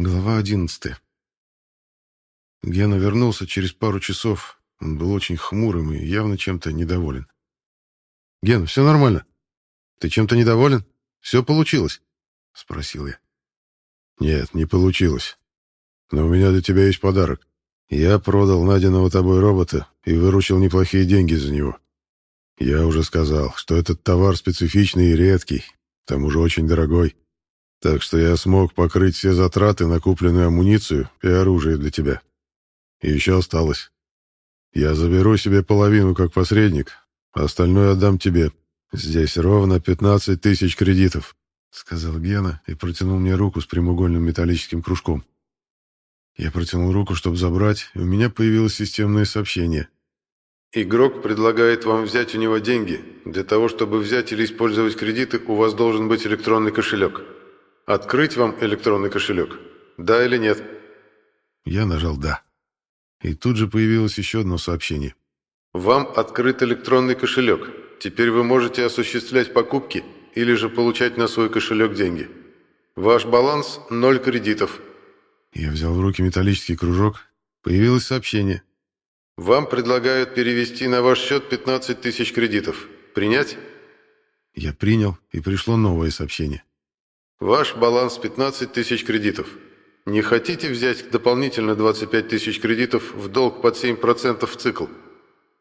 Глава одиннадцатая. Гена вернулся через пару часов. Он был очень хмурым и явно чем-то недоволен. «Ген, все нормально? Ты чем-то недоволен? Все получилось?» — спросил я. «Нет, не получилось. Но у меня для тебя есть подарок. Я продал найденного тобой робота и выручил неплохие деньги за него. Я уже сказал, что этот товар специфичный и редкий, к тому же очень дорогой. Так что я смог покрыть все затраты на купленную амуницию и оружие для тебя. И еще осталось. Я заберу себе половину как посредник, а остальное отдам тебе. Здесь ровно 15 тысяч кредитов, — сказал Гена и протянул мне руку с прямоугольным металлическим кружком. Я протянул руку, чтобы забрать, и у меня появилось системное сообщение. «Игрок предлагает вам взять у него деньги. Для того, чтобы взять или использовать кредиты, у вас должен быть электронный кошелек». Открыть вам электронный кошелек? Да или нет? Я нажал «Да». И тут же появилось еще одно сообщение. Вам открыт электронный кошелек. Теперь вы можете осуществлять покупки или же получать на свой кошелек деньги. Ваш баланс – ноль кредитов. Я взял в руки металлический кружок. Появилось сообщение. Вам предлагают перевести на ваш счет 15 тысяч кредитов. Принять? Я принял, и пришло новое сообщение. Ваш баланс 15 тысяч кредитов. Не хотите взять дополнительно 25 тысяч кредитов в долг под 7% в цикл?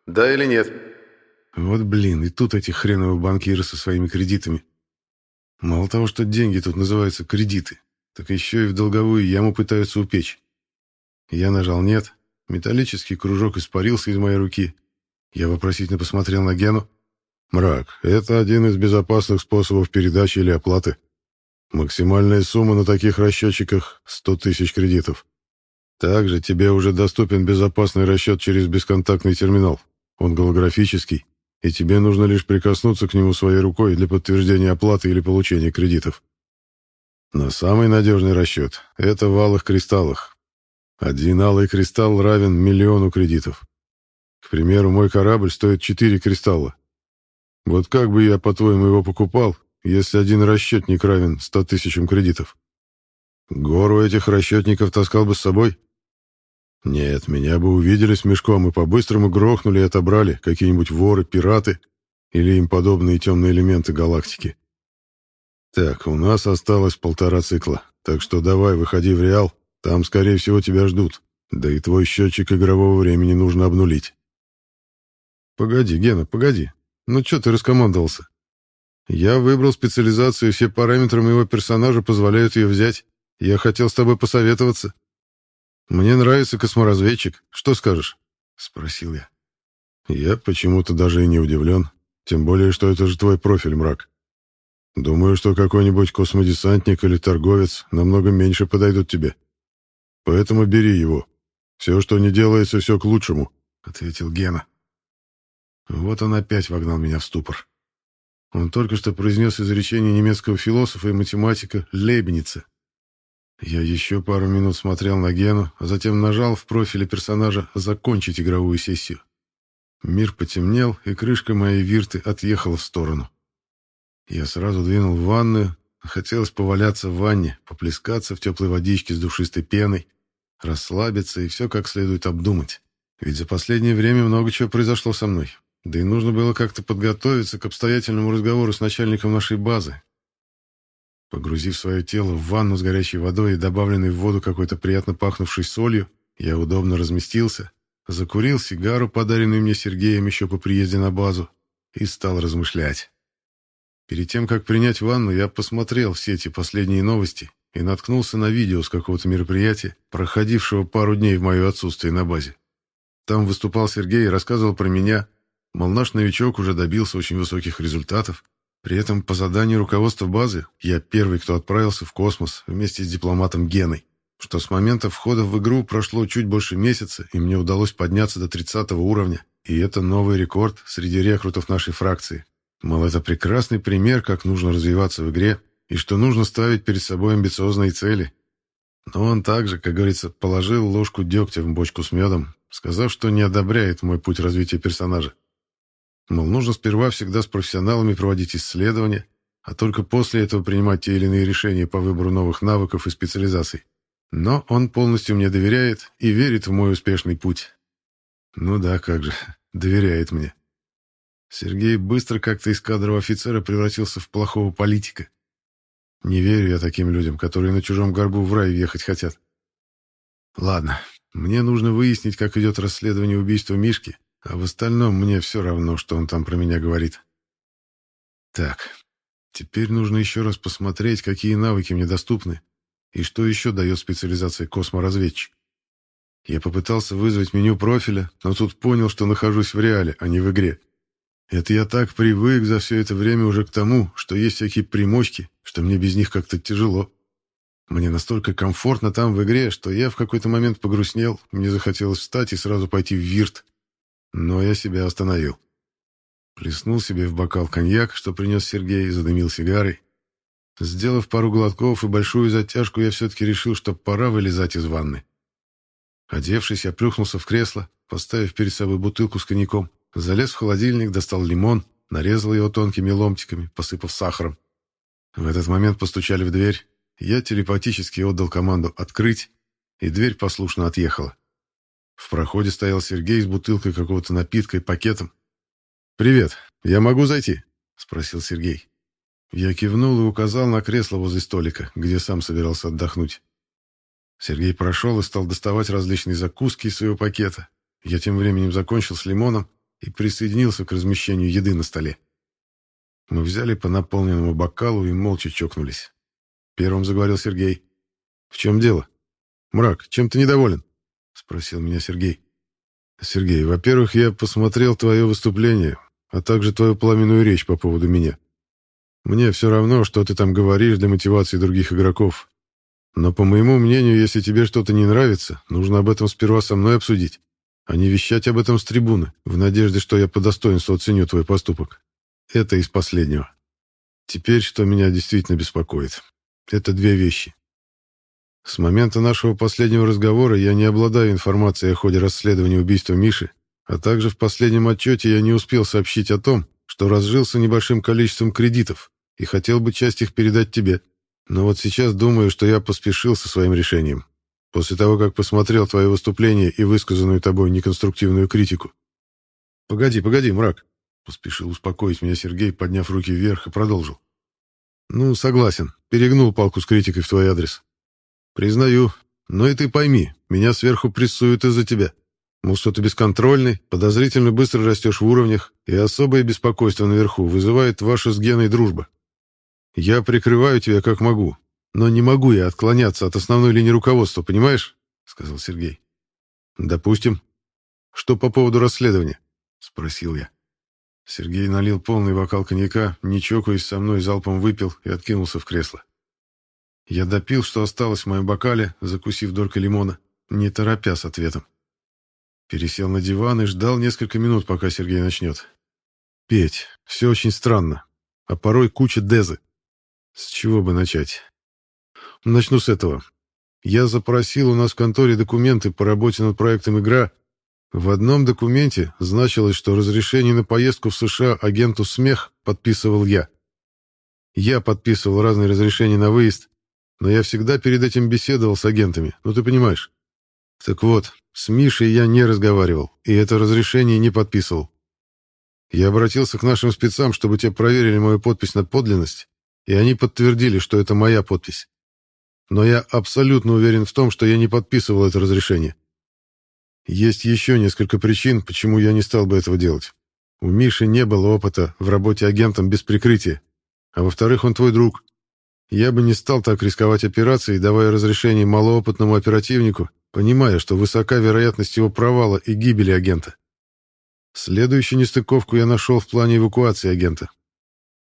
Да или нет? Вот блин, и тут эти хреновые банкиры со своими кредитами. Мало того, что деньги тут называются кредиты, так еще и в долговую яму пытаются упечь. Я нажал «нет», металлический кружок испарился из моей руки. Я вопросительно посмотрел на Гену. «Мрак, это один из безопасных способов передачи или оплаты», Максимальная сумма на таких расчетчиках — 100 тысяч кредитов. Также тебе уже доступен безопасный расчет через бесконтактный терминал. Он голографический, и тебе нужно лишь прикоснуться к нему своей рукой для подтверждения оплаты или получения кредитов. Но самый надежный расчет — это в алых кристаллах. Один алый кристалл равен миллиону кредитов. К примеру, мой корабль стоит 4 кристалла. Вот как бы я, по-твоему, его покупал, если один расчетник равен ста тысячам кредитов? Гору этих расчетников таскал бы с собой? Нет, меня бы увидели с мешком и по-быстрому грохнули и отобрали какие-нибудь воры, пираты или им подобные темные элементы галактики. Так, у нас осталось полтора цикла, так что давай, выходи в Реал, там, скорее всего, тебя ждут, да и твой счетчик игрового времени нужно обнулить. Погоди, Гена, погоди, ну что ты раскомандовался? Я выбрал специализацию, все параметры моего персонажа позволяют ее взять. Я хотел с тобой посоветоваться. Мне нравится косморазведчик. Что скажешь? Спросил я. Я почему-то даже и не удивлен. Тем более, что это же твой профиль, мрак. Думаю, что какой-нибудь космодесантник или торговец намного меньше подойдут тебе. Поэтому бери его. Все, что не делается, все к лучшему, — ответил Гена. Вот он опять вогнал меня в ступор. Он только что произнес изречение немецкого философа и математика Лейбница. Я еще пару минут смотрел на Гену, а затем нажал в профиле персонажа «Закончить игровую сессию». Мир потемнел, и крышка моей вирты отъехала в сторону. Я сразу двинул в ванную. Хотелось поваляться в ванне, поплескаться в теплой водичке с душистой пеной, расслабиться и все как следует обдумать. Ведь за последнее время много чего произошло со мной. Да и нужно было как-то подготовиться к обстоятельному разговору с начальником нашей базы. Погрузив свое тело в ванну с горячей водой и добавленной в воду какой-то приятно пахнувшей солью, я удобно разместился, закурил сигару, подаренную мне Сергеем еще по приезде на базу, и стал размышлять. Перед тем, как принять ванну, я посмотрел все эти последние новости и наткнулся на видео с какого-то мероприятия, проходившего пару дней в мое отсутствие на базе. Там выступал Сергей и рассказывал про меня, Мол, наш новичок уже добился очень высоких результатов. При этом по заданию руководства базы я первый, кто отправился в космос вместе с дипломатом Геной. Что с момента входа в игру прошло чуть больше месяца, и мне удалось подняться до 30 уровня. И это новый рекорд среди рекрутов нашей фракции. Мол, это прекрасный пример, как нужно развиваться в игре, и что нужно ставить перед собой амбициозные цели. Но он также, как говорится, положил ложку дегтя в бочку с медом, сказав, что не одобряет мой путь развития персонажа. Мол, нужно сперва всегда с профессионалами проводить исследования, а только после этого принимать те или иные решения по выбору новых навыков и специализаций. Но он полностью мне доверяет и верит в мой успешный путь. Ну да, как же, доверяет мне. Сергей быстро как-то из кадрового офицера превратился в плохого политика. Не верю я таким людям, которые на чужом горбу в рай въехать хотят. Ладно, мне нужно выяснить, как идет расследование убийства Мишки, а в остальном мне все равно, что он там про меня говорит. Так, теперь нужно еще раз посмотреть, какие навыки мне доступны и что еще дает специализация косморазведчик. Я попытался вызвать меню профиля, но тут понял, что нахожусь в реале, а не в игре. Это я так привык за все это время уже к тому, что есть всякие примочки, что мне без них как-то тяжело. Мне настолько комфортно там в игре, что я в какой-то момент погрустнел, мне захотелось встать и сразу пойти в вирт. Но я себя остановил. Плеснул себе в бокал коньяк, что принес Сергей, и задымил сигарой. Сделав пару глотков и большую затяжку, я все-таки решил, что пора вылезать из ванны. Одевшись, я плюхнулся в кресло, поставив перед собой бутылку с коньяком. Залез в холодильник, достал лимон, нарезал его тонкими ломтиками, посыпав сахаром. В этот момент постучали в дверь. Я телепатически отдал команду «открыть», и дверь послушно отъехала. В проходе стоял Сергей с бутылкой какого-то напитка и пакетом. «Привет, я могу зайти?» — спросил Сергей. Я кивнул и указал на кресло возле столика, где сам собирался отдохнуть. Сергей прошел и стал доставать различные закуски из своего пакета. Я тем временем закончил с лимоном и присоединился к размещению еды на столе. Мы взяли по наполненному бокалу и молча чокнулись. Первым заговорил Сергей. «В чем дело? Мрак, чем ты недоволен?» — спросил меня Сергей. «Сергей, во-первых, я посмотрел твое выступление, а также твою пламенную речь по поводу меня. Мне все равно, что ты там говоришь для мотивации других игроков. Но, по моему мнению, если тебе что-то не нравится, нужно об этом сперва со мной обсудить а не вещать об этом с трибуны, в надежде, что я по достоинству оценю твой поступок. Это из последнего. Теперь, что меня действительно беспокоит. Это две вещи. С момента нашего последнего разговора я не обладаю информацией о ходе расследования убийства Миши, а также в последнем отчете я не успел сообщить о том, что разжился небольшим количеством кредитов и хотел бы часть их передать тебе. Но вот сейчас думаю, что я поспешил со своим решением. После того, как посмотрел твое выступление и высказанную тобой неконструктивную критику. Погоди, погоди, мрак. Поспешил успокоить меня Сергей, подняв руки вверх и продолжил. Ну, согласен, перегнул палку с критикой в твой адрес. Признаю, но и ты пойми, меня сверху прессуют из-за тебя. Мол, что ты бесконтрольный, подозрительно быстро растешь в уровнях, и особое беспокойство наверху вызывает ваша с Геной дружба. Я прикрываю тебя как могу, но не могу я отклоняться от основной линии руководства, понимаешь? сказал Сергей. Допустим. Что по поводу расследования? спросил я. Сергей налил полный бокал коньяка, не чокаясь со мной, залпом выпил и откинулся в кресло. Я допил, что осталось в моем бокале, закусив долькой лимона, не торопя с ответом. Пересел на диван и ждал несколько минут, пока Сергей начнет. «Петь, все очень странно, а порой куча дезы. С чего бы начать? Начну с этого. Я запросил у нас в конторе документы по работе над проектом «Игра». В одном документе значилось, что разрешение на поездку в США агенту «Смех» подписывал я. Я подписывал разные разрешения на выезд, но я всегда перед этим беседовал с агентами, ну ты понимаешь. Так вот, с Мишей я не разговаривал, и это разрешение не подписывал. Я обратился к нашим спецам, чтобы те проверили мою подпись на подлинность, и они подтвердили, что это моя подпись но я абсолютно уверен в том, что я не подписывал это разрешение. Есть еще несколько причин, почему я не стал бы этого делать. У Миши не было опыта в работе агентом без прикрытия. А во-вторых, он твой друг. Я бы не стал так рисковать операцией, давая разрешение малоопытному оперативнику, понимая, что высока вероятность его провала и гибели агента. Следующую нестыковку я нашел в плане эвакуации агента.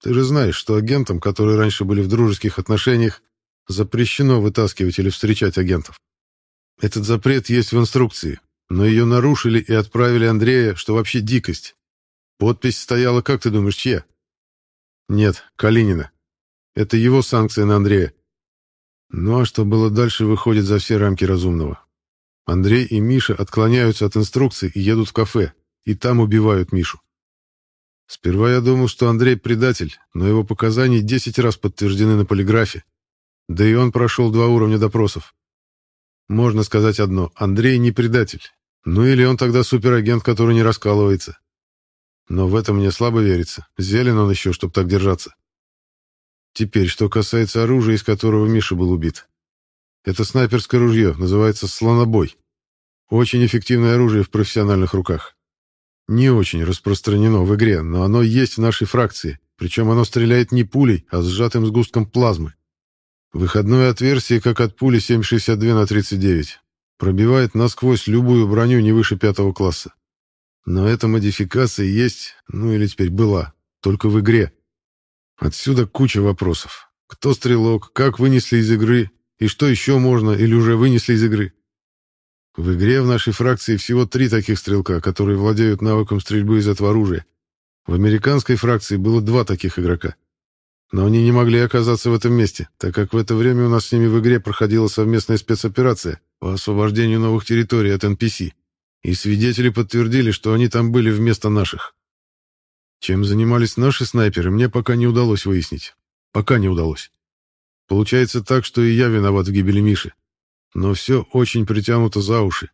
Ты же знаешь, что агентам, которые раньше были в дружеских отношениях, Запрещено вытаскивать или встречать агентов. Этот запрет есть в инструкции, но ее нарушили и отправили Андрея, что вообще дикость. Подпись стояла, как ты думаешь, чья? Нет, Калинина. Это его санкция на Андрея. Ну а что было дальше, выходит за все рамки разумного. Андрей и Миша отклоняются от инструкций и едут в кафе, и там убивают Мишу. Сперва я думал, что Андрей предатель, но его показания десять раз подтверждены на полиграфе, да и он прошел два уровня допросов. Можно сказать одно. Андрей не предатель. Ну или он тогда суперагент, который не раскалывается. Но в это мне слабо верится. Зелен он еще, чтобы так держаться. Теперь, что касается оружия, из которого Миша был убит. Это снайперское ружье, называется «слонобой». Очень эффективное оружие в профессиональных руках. Не очень распространено в игре, но оно есть в нашей фракции, причем оно стреляет не пулей, а сжатым сгустком плазмы. Выходное отверстие, как от пули 7,62 на 39. Пробивает насквозь любую броню не выше пятого класса. Но эта модификация есть, ну или теперь была, только в игре. Отсюда куча вопросов. Кто стрелок, как вынесли из игры, и что еще можно или уже вынесли из игры. В игре в нашей фракции всего три таких стрелка, которые владеют навыком стрельбы из этого оружия. В американской фракции было два таких игрока. Но они не могли оказаться в этом месте, так как в это время у нас с ними в игре проходила совместная спецоперация по освобождению новых территорий от NPC, и свидетели подтвердили, что они там были вместо наших. Чем занимались наши снайперы, мне пока не удалось выяснить. Пока не удалось. Получается так, что и я виноват в гибели Миши. Но все очень притянуто за уши.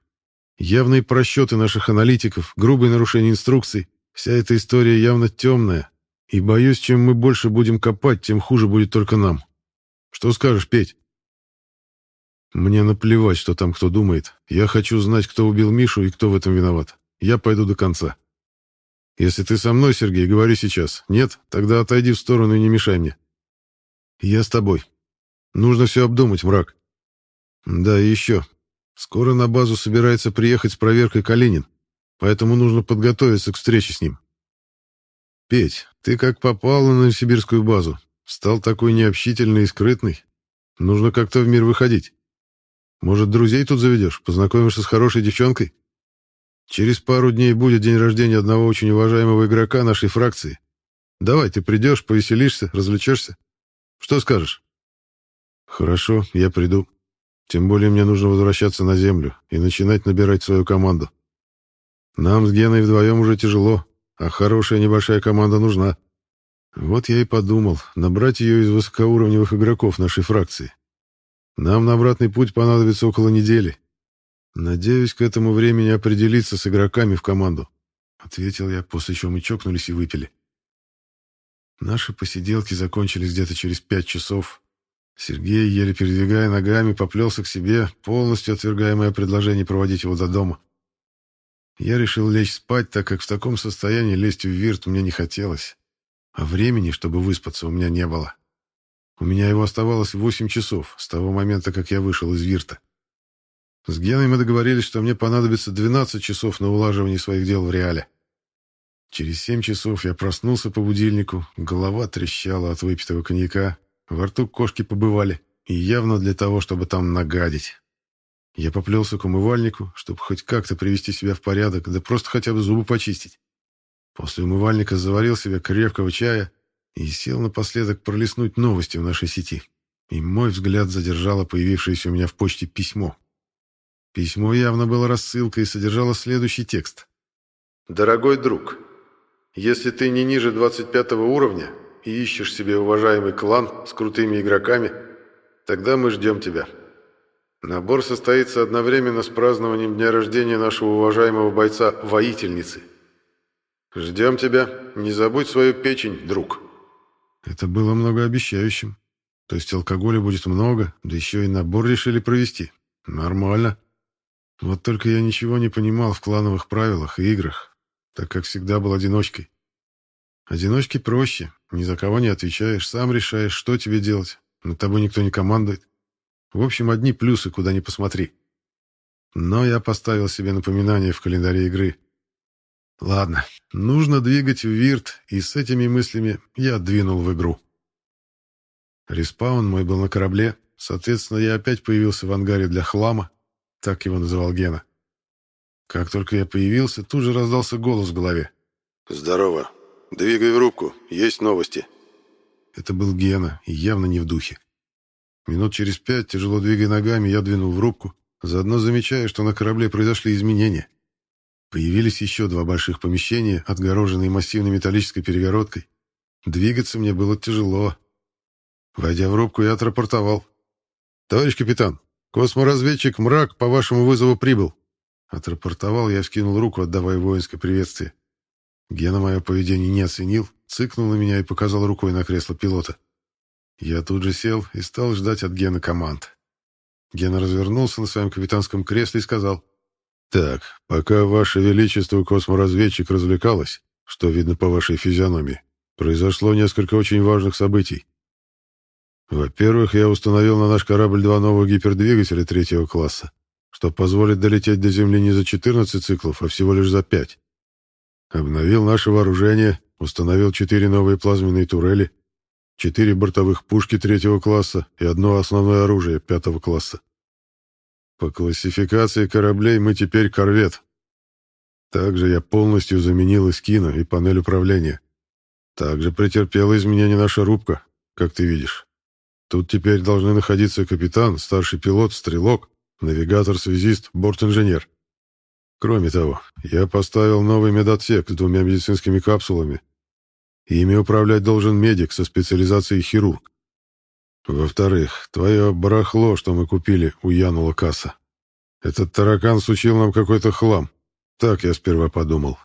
Явные просчеты наших аналитиков, грубые нарушения инструкций. Вся эта история явно темная, и боюсь, чем мы больше будем копать, тем хуже будет только нам. Что скажешь, Петь? Мне наплевать, что там кто думает. Я хочу знать, кто убил Мишу и кто в этом виноват. Я пойду до конца. Если ты со мной, Сергей, говори сейчас. Нет, тогда отойди в сторону и не мешай мне. Я с тобой. Нужно все обдумать, мрак. Да, и еще. Скоро на базу собирается приехать с проверкой Калинин, поэтому нужно подготовиться к встрече с ним. Петь, ты как попал на сибирскую базу, стал такой необщительный и скрытный. Нужно как-то в мир выходить. Может, друзей тут заведешь, познакомишься с хорошей девчонкой? Через пару дней будет день рождения одного очень уважаемого игрока нашей фракции. Давай, ты придешь, повеселишься, развлечешься. Что скажешь? Хорошо, я приду. Тем более мне нужно возвращаться на землю и начинать набирать свою команду. Нам с Геной вдвоем уже тяжело, а хорошая небольшая команда нужна. Вот я и подумал, набрать ее из высокоуровневых игроков нашей фракции. Нам на обратный путь понадобится около недели. Надеюсь, к этому времени определиться с игроками в команду, ответил я, после чего мы чокнулись и выпили. Наши посиделки закончились где-то через пять часов. Сергей, еле передвигая ногами, поплелся к себе, полностью отвергая мое предложение проводить его до дома. Я решил лечь спать, так как в таком состоянии лезть в вирт мне не хотелось. А времени, чтобы выспаться, у меня не было. У меня его оставалось восемь часов с того момента, как я вышел из вирта. С Геной мы договорились, что мне понадобится 12 часов на улаживание своих дел в реале. Через семь часов я проснулся по будильнику, голова трещала от выпитого коньяка, во рту кошки побывали, и явно для того, чтобы там нагадить. Я поплелся к умывальнику, чтобы хоть как-то привести себя в порядок, да просто хотя бы зубы почистить. После умывальника заварил себе крепкого чая и сел напоследок пролистнуть новости в нашей сети. И мой взгляд задержало появившееся у меня в почте письмо. Письмо явно было рассылкой и содержало следующий текст. «Дорогой друг, если ты не ниже 25 уровня и ищешь себе уважаемый клан с крутыми игроками, тогда мы ждем тебя». Набор состоится одновременно с празднованием дня рождения нашего уважаемого бойца-воительницы. Ждем тебя. Не забудь свою печень, друг. Это было многообещающим. То есть алкоголя будет много, да еще и набор решили провести. Нормально. Вот только я ничего не понимал в клановых правилах и играх, так как всегда был одиночкой. Одиночке проще, ни за кого не отвечаешь, сам решаешь, что тебе делать, над тобой никто не командует. В общем, одни плюсы, куда ни посмотри. Но я поставил себе напоминание в календаре игры. Ладно, нужно двигать в Вирт, и с этими мыслями я двинул в игру. Респаун мой был на корабле, соответственно, я опять появился в ангаре для хлама, так его называл Гена. Как только я появился, тут же раздался голос в голове. «Здорово. Двигай в рубку. Есть новости». Это был Гена, и явно не в духе. Минут через пять, тяжело двигая ногами, я двинул в рубку, заодно замечая, что на корабле произошли изменения. Появились еще два больших помещения, отгороженные массивной металлической перегородкой. Двигаться мне было тяжело. Войдя в рубку, я отрапортовал. «Товарищ капитан, Косморазведчик «Мрак» по вашему вызову прибыл. Отрапортовал я, вскинул руку, отдавая воинское приветствие. Гена мое поведение не оценил, цыкнул на меня и показал рукой на кресло пилота. Я тут же сел и стал ждать от Гена команд. Гена развернулся на своем капитанском кресле и сказал. «Так, пока Ваше Величество косморазведчик развлекалось, что видно по вашей физиономии, произошло несколько очень важных событий. Во-первых, я установил на наш корабль два новых гипердвигателя третьего класса, что позволит долететь до Земли не за 14 циклов, а всего лишь за 5. Обновил наше вооружение, установил четыре новые плазменные турели, четыре бортовых пушки третьего класса и одно основное оружие пятого класса. По классификации кораблей мы теперь корвет. Также я полностью заменил эскина и панель управления. Также претерпела изменения наша рубка, как ты видишь. Тут теперь должны находиться капитан, старший пилот, стрелок, навигатор, связист, борт-инженер. Кроме того, я поставил новый медотсек с двумя медицинскими капсулами. Ими управлять должен медик со специализацией хирург. Во-вторых, твое барахло, что мы купили, уянула касса. Этот таракан сучил нам какой-то хлам. Так я сперва подумал.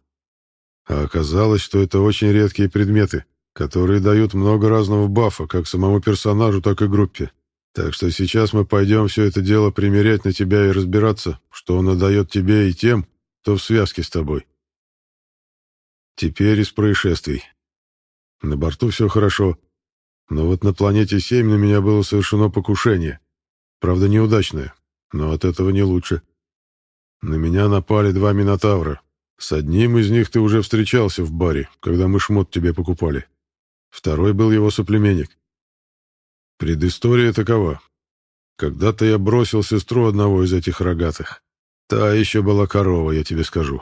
А оказалось, что это очень редкие предметы, которые дают много разного бафа как самому персонажу, так и группе. Так что сейчас мы пойдем все это дело примерять на тебя и разбираться, что оно дает тебе и тем, кто в связке с тобой. Теперь из происшествий. На борту все хорошо, но вот на планете 7 на меня было совершено покушение. Правда, неудачное, но от этого не лучше. На меня напали два Минотавра. С одним из них ты уже встречался в баре, когда мы шмот тебе покупали. Второй был его соплеменник. Предыстория такова. Когда-то я бросил сестру одного из этих рогатых. Та еще была корова, я тебе скажу.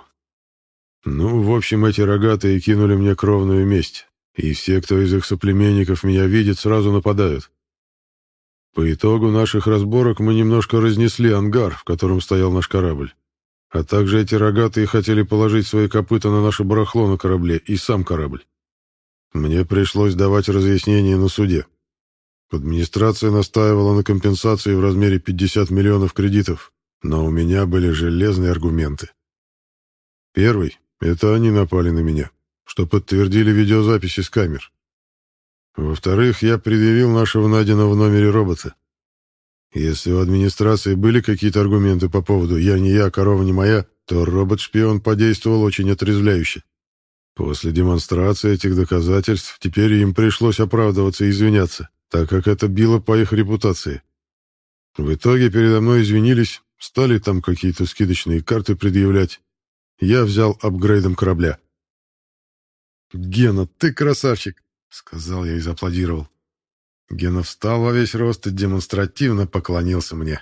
Ну, в общем, эти рогатые кинули мне кровную месть, и все, кто из их соплеменников меня видит, сразу нападают. По итогу наших разборок мы немножко разнесли ангар, в котором стоял наш корабль. А также эти рогатые хотели положить свои копыта на наше барахло на корабле и сам корабль. Мне пришлось давать разъяснения на суде. Администрация настаивала на компенсации в размере 50 миллионов кредитов, но у меня были железные аргументы. Первый — это они напали на меня, что подтвердили видеозаписи с камер. Во-вторых, я предъявил нашего найденного в номере робота. Если у администрации были какие-то аргументы по поводу «я не я, корова не моя», то робот-шпион подействовал очень отрезвляюще. После демонстрации этих доказательств теперь им пришлось оправдываться и извиняться, так как это било по их репутации. В итоге передо мной извинились, стали там какие-то скидочные карты предъявлять. Я взял апгрейдом корабля. «Гена, ты красавчик!» — сказал я и зааплодировал. Гена встал во весь рост и демонстративно поклонился мне.